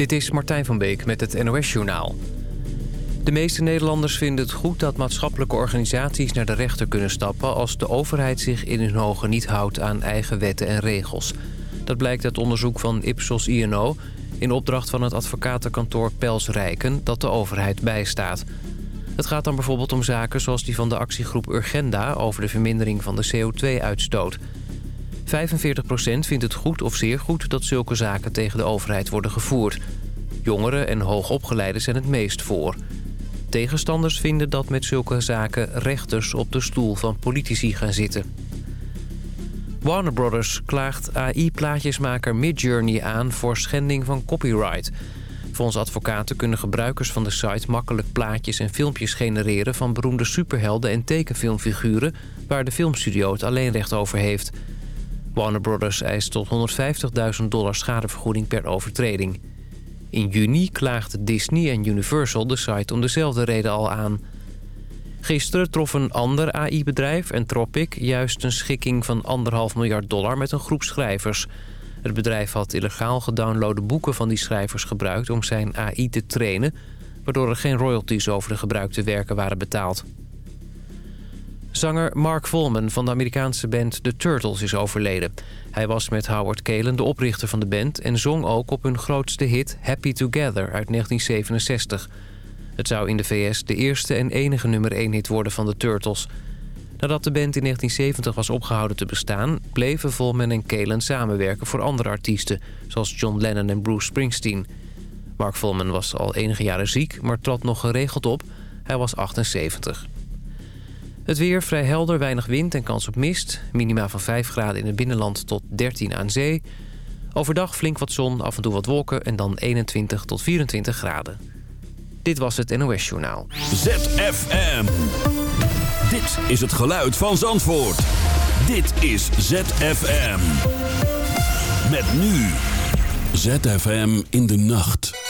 Dit is Martijn van Beek met het NOS-journaal. De meeste Nederlanders vinden het goed dat maatschappelijke organisaties naar de rechter kunnen stappen... als de overheid zich in hun ogen niet houdt aan eigen wetten en regels. Dat blijkt uit onderzoek van Ipsos INO... in opdracht van het advocatenkantoor Pels Rijken dat de overheid bijstaat. Het gaat dan bijvoorbeeld om zaken zoals die van de actiegroep Urgenda... over de vermindering van de CO2-uitstoot... 45% vindt het goed of zeer goed dat zulke zaken tegen de overheid worden gevoerd. Jongeren en hoogopgeleiden zijn het meest voor. Tegenstanders vinden dat met zulke zaken rechters op de stoel van politici gaan zitten. Warner Brothers klaagt AI-plaatjesmaker Midjourney aan voor schending van copyright. Volgens advocaten kunnen gebruikers van de site makkelijk plaatjes en filmpjes genereren... van beroemde superhelden en tekenfilmfiguren... waar de filmstudio het alleen recht over heeft... Warner Brothers eist tot 150.000 dollar schadevergoeding per overtreding. In juni klaagden Disney en Universal de site om dezelfde reden al aan. Gisteren trof een ander AI-bedrijf, Entropic... juist een schikking van 1,5 miljard dollar met een groep schrijvers. Het bedrijf had illegaal gedownloade boeken van die schrijvers gebruikt... om zijn AI te trainen... waardoor er geen royalties over de gebruikte werken waren betaald. Zanger Mark Volman van de Amerikaanse band The Turtles is overleden. Hij was met Howard Kalen de oprichter van de band... en zong ook op hun grootste hit Happy Together uit 1967. Het zou in de VS de eerste en enige nummer 1 hit worden van de Turtles. Nadat de band in 1970 was opgehouden te bestaan... bleven Volman en Kalen samenwerken voor andere artiesten... zoals John Lennon en Bruce Springsteen. Mark Volman was al enige jaren ziek, maar trad nog geregeld op. Hij was 78. Het weer vrij helder, weinig wind en kans op mist. Minima van 5 graden in het binnenland tot 13 aan zee. Overdag flink wat zon, af en toe wat wolken en dan 21 tot 24 graden. Dit was het NOS Journaal. ZFM. Dit is het geluid van Zandvoort. Dit is ZFM. Met nu. ZFM in de nacht.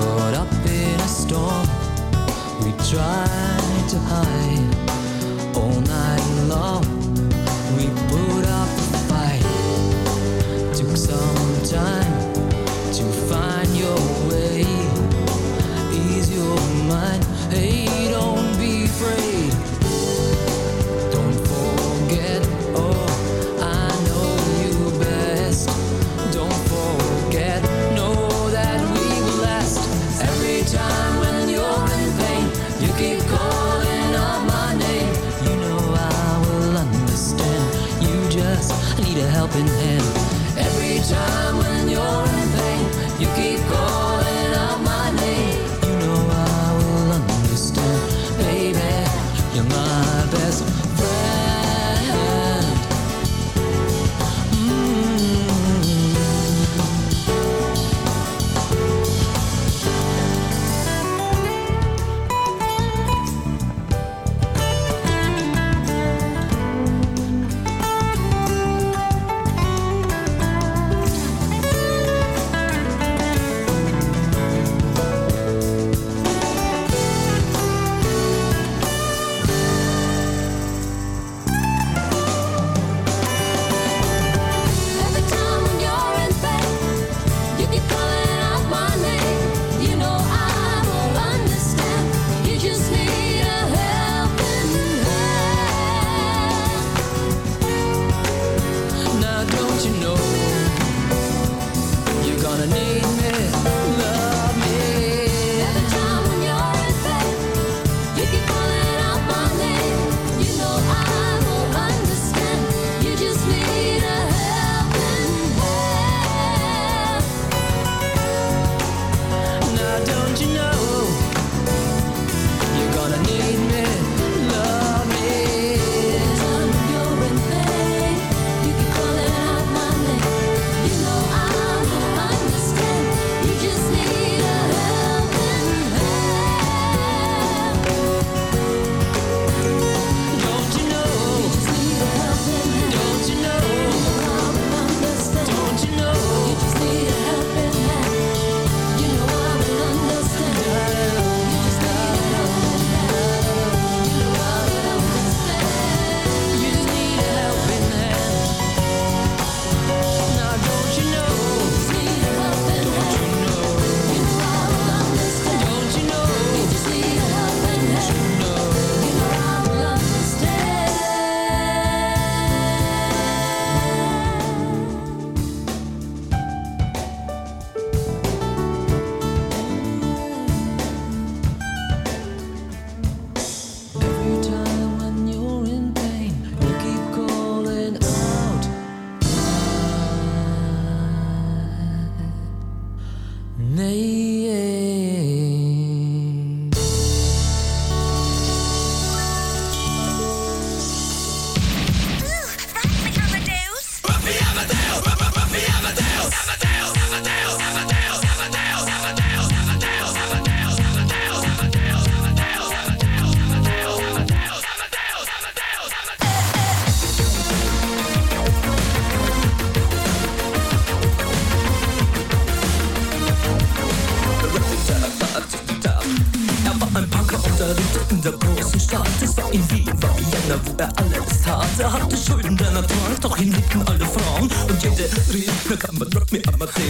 caught up in a storm. We tried to hide all night long. We put up a fight. Took some time to find your way. Ease your mind. Hey. time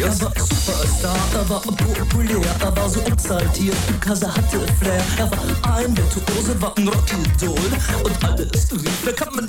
Er war Superstar, er war populär, er war so exaltiert, er hatte Flair. Er war ein Virtuose, war ein Rockidol. Und alles rief, na kann man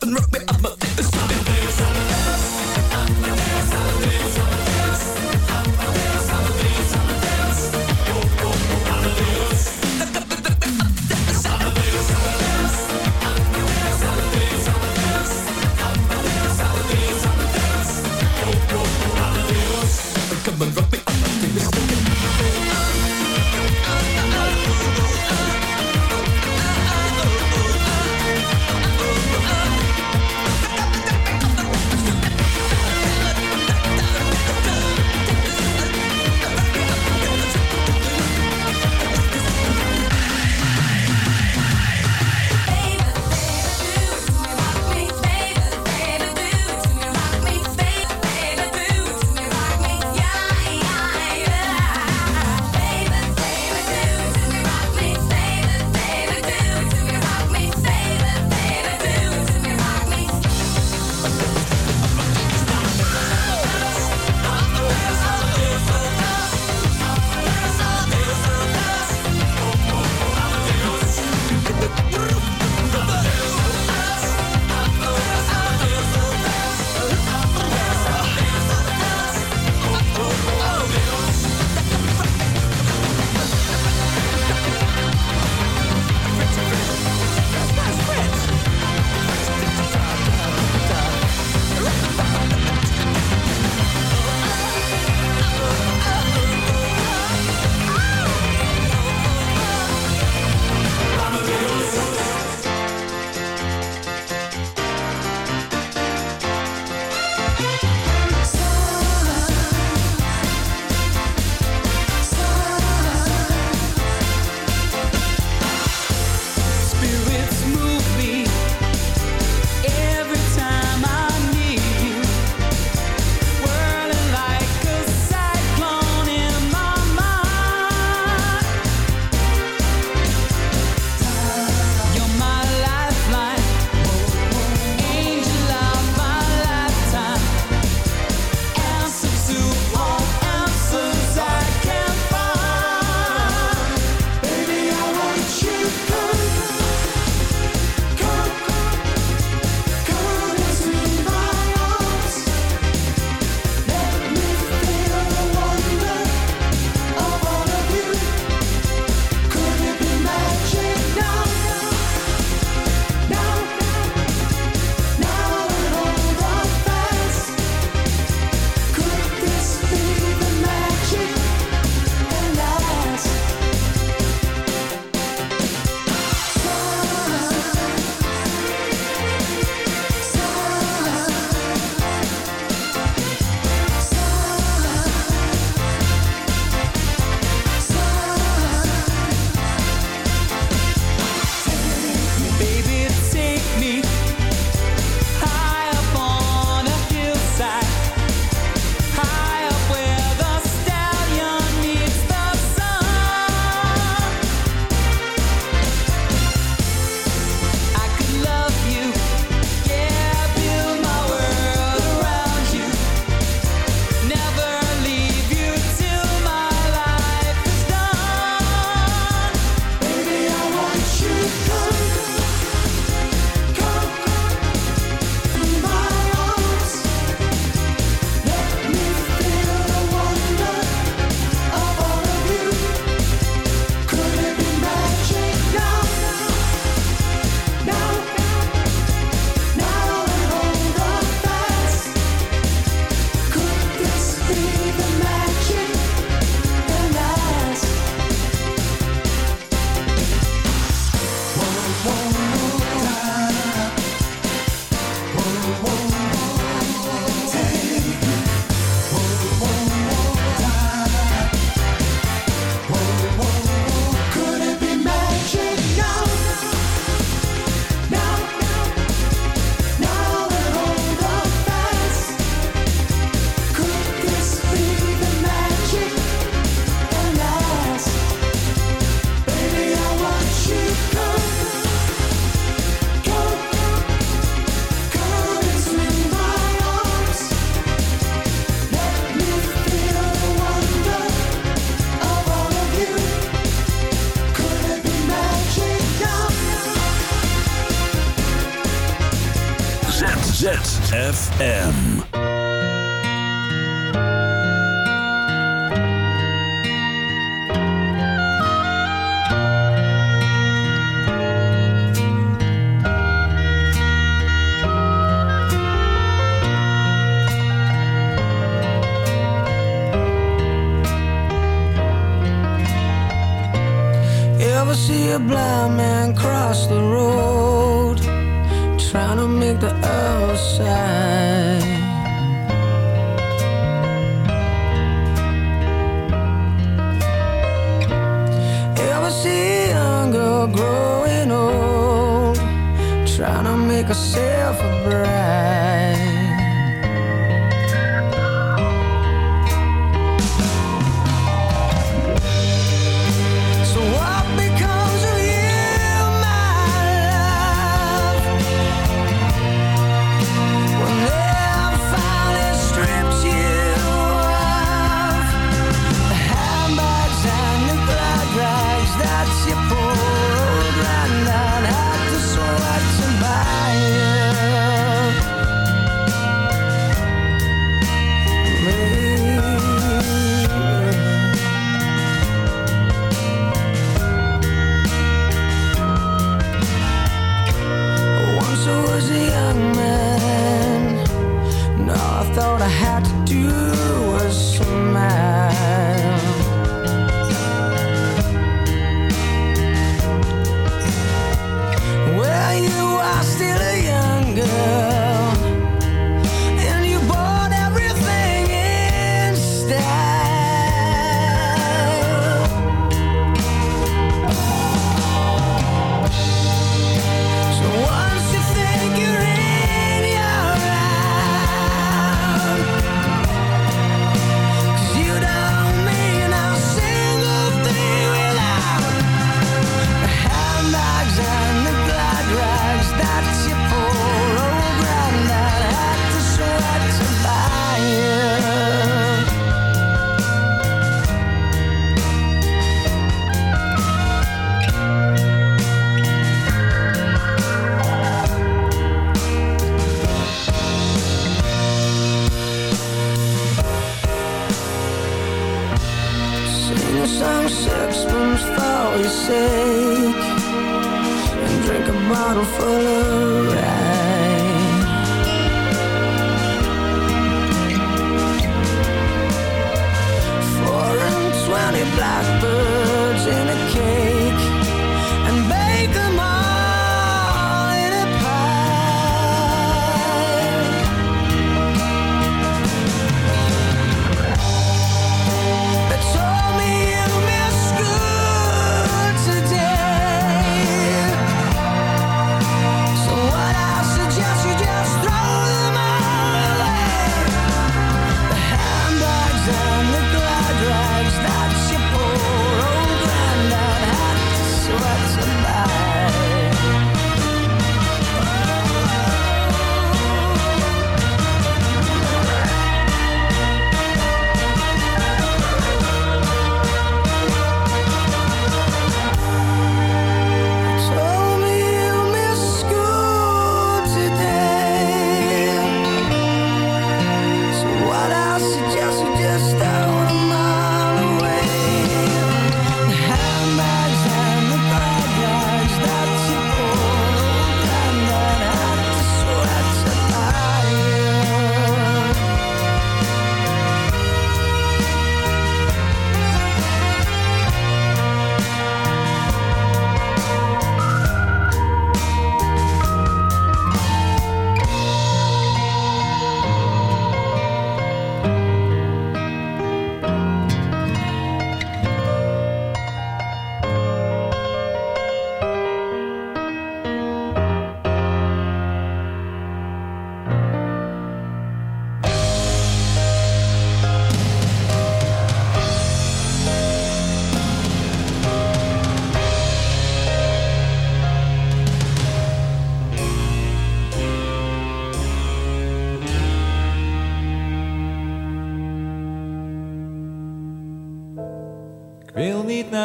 full of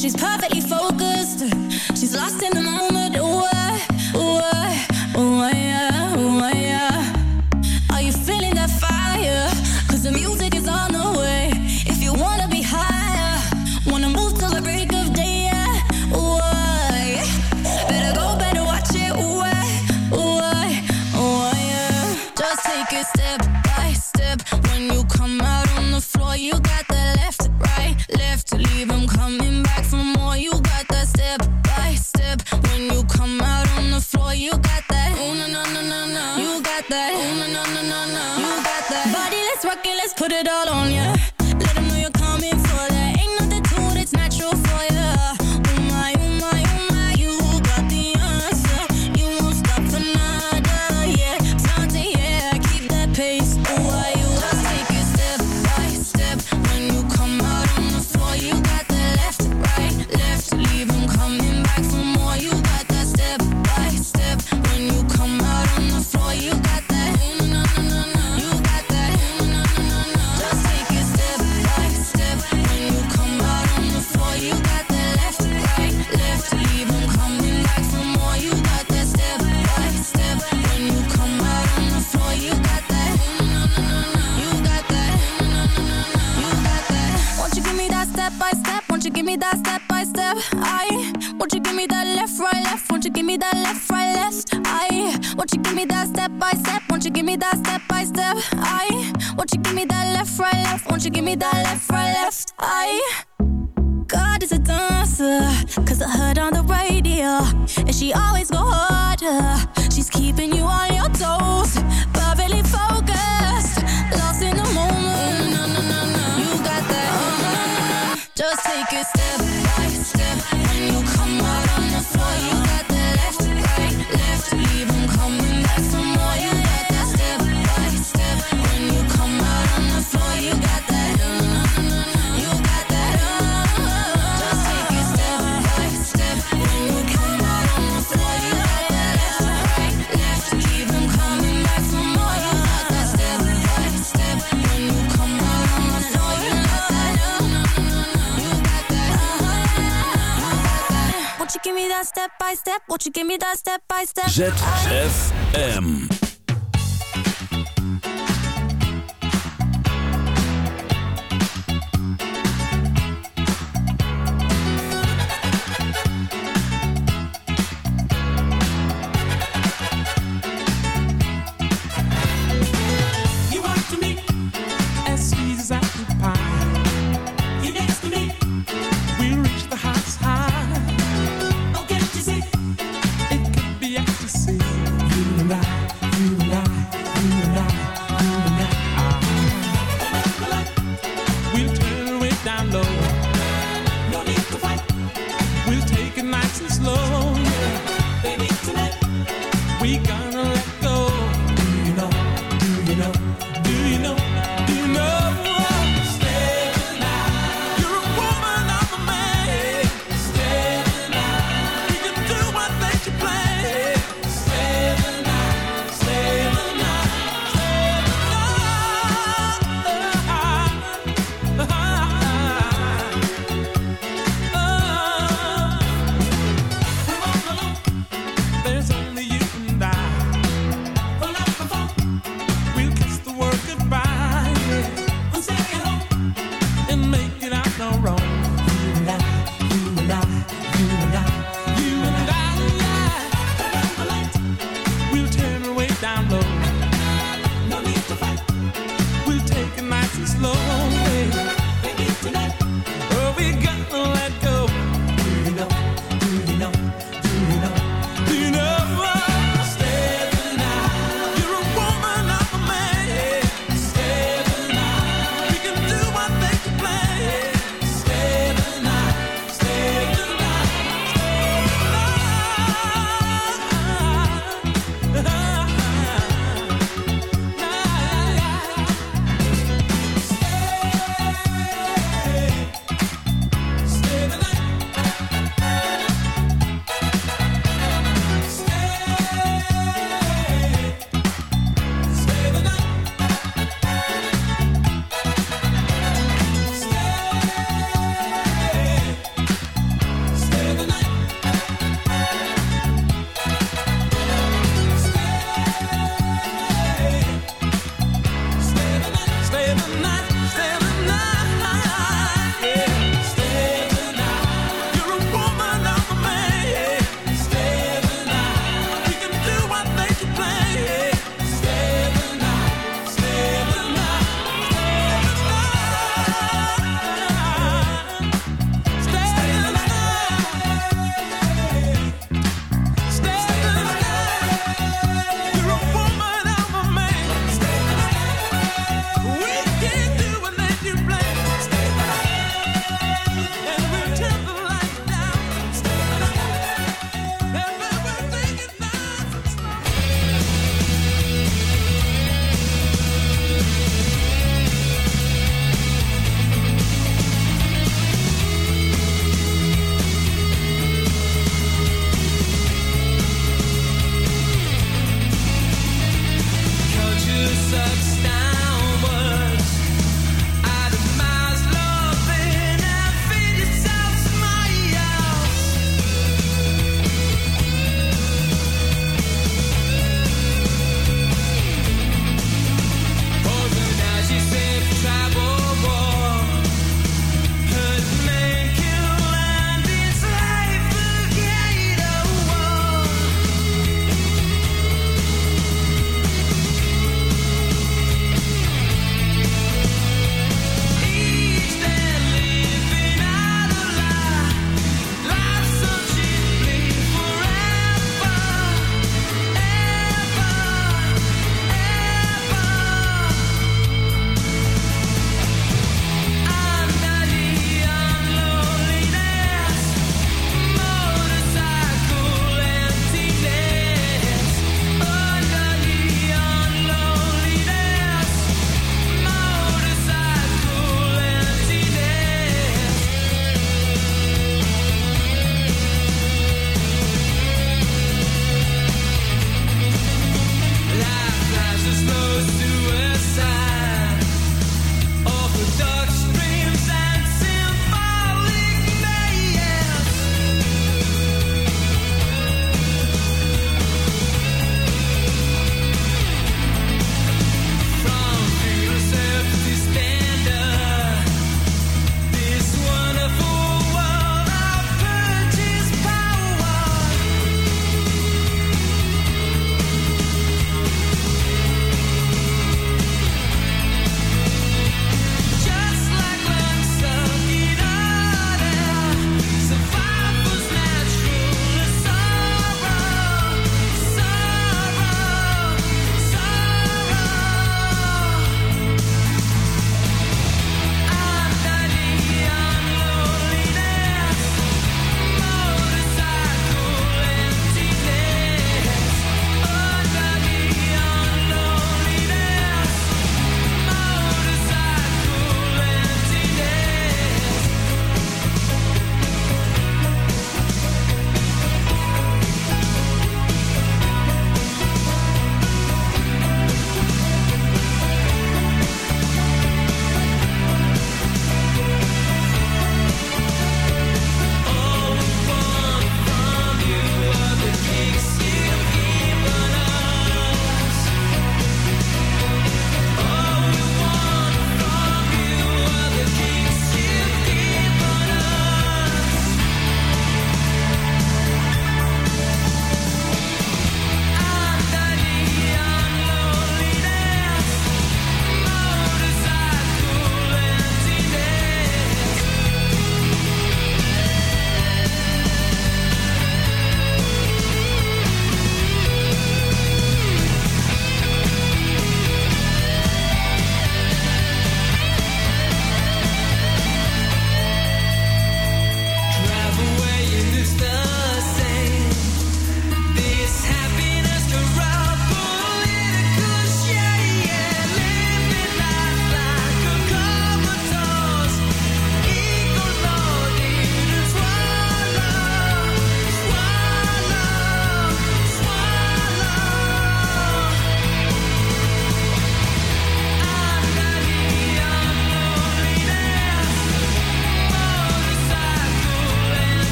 she's perfect. won't you give me that step by step? ZFM.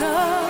的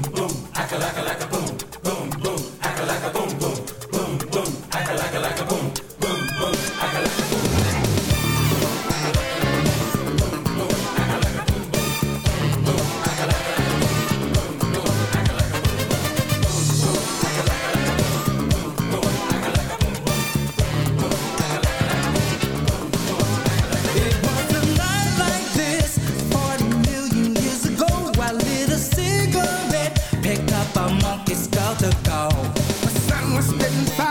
spitting fire.